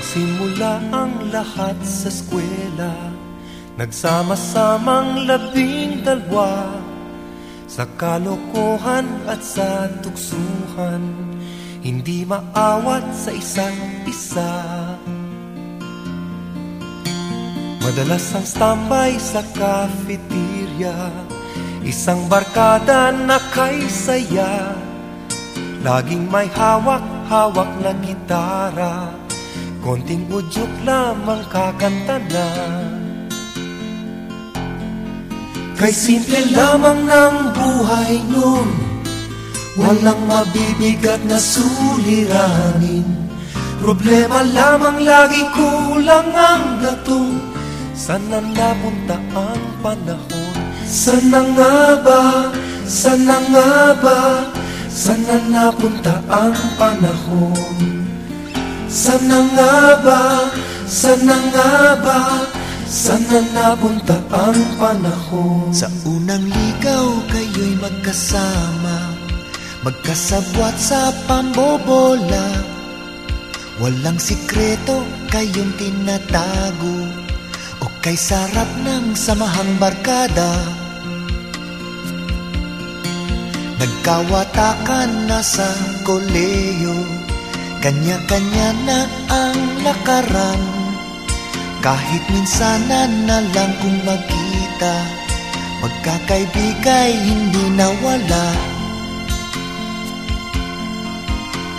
Nagsimula ang lahat sa eskwela. Nagsama-samang labing dalwa Sa kalokohan at sa tuksuhan Hindi maawat sa isa't isa. Madalas ang standby sa cafeteria. Isang barkada na kay saya Laging may hawak-hawak na gitara Konting udyok lamang kakanta na. Kay simple lamang ng buhay nun Walang mabibigat na suliranin. Problema lamang lagi kulang ang gatong Sana napunta ang panahon? Sana nga ba, sana nga ba? Sana napunta ang panahon Sana nga ba, sana nga ba? Sana napunta ang panahon? Sa unang ligaw kayo'y magkasama Magkasabwat sa pambobola. Walang sikreto kayong tinatago O kay sarap ng samahang barkada. Nagkawatakan na sa koleyo Kanya-kanya na ang lakaran Kahit minsanan na lang kung magkita Magkakaibigay hindi nawala.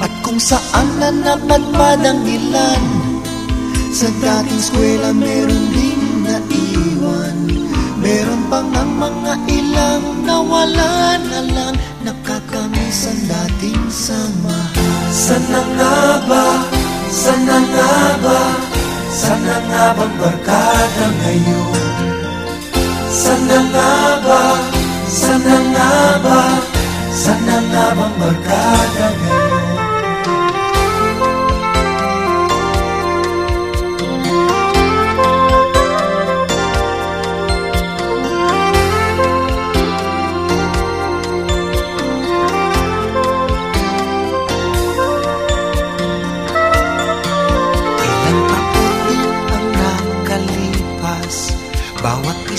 At kung saan na napadpad ang ilan Sa dating eskwela meron ding naiwan. Meron pang ang mga ilang nawala na lang Nakakamiss ang dating samahan Sana nga ba, sana nga ba? Sana nga bang barkada ngayon? Sana nga ba, sana nga ba? Sana nga bang barkada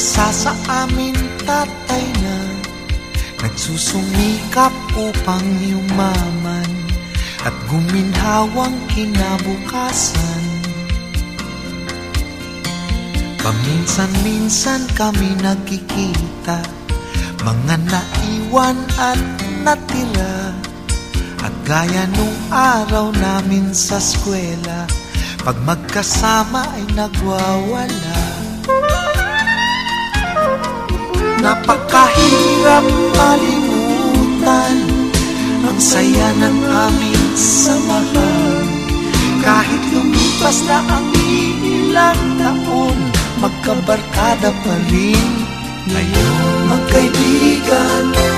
isa sa amin tatay na Nagsusumikap upang yumaman At guminhawang kinabukasan. Paminsan-minsan kami nagkikita Mga naiwan at natira At gaya nung araw namin sa eskwela Pag magkasama ay nagwawala Napakahirap malimutan Ang saya ng aming samahan Kahit lumipas na ang ilang taon Magkabarkada pa rin. Ngayon Magkaibigan,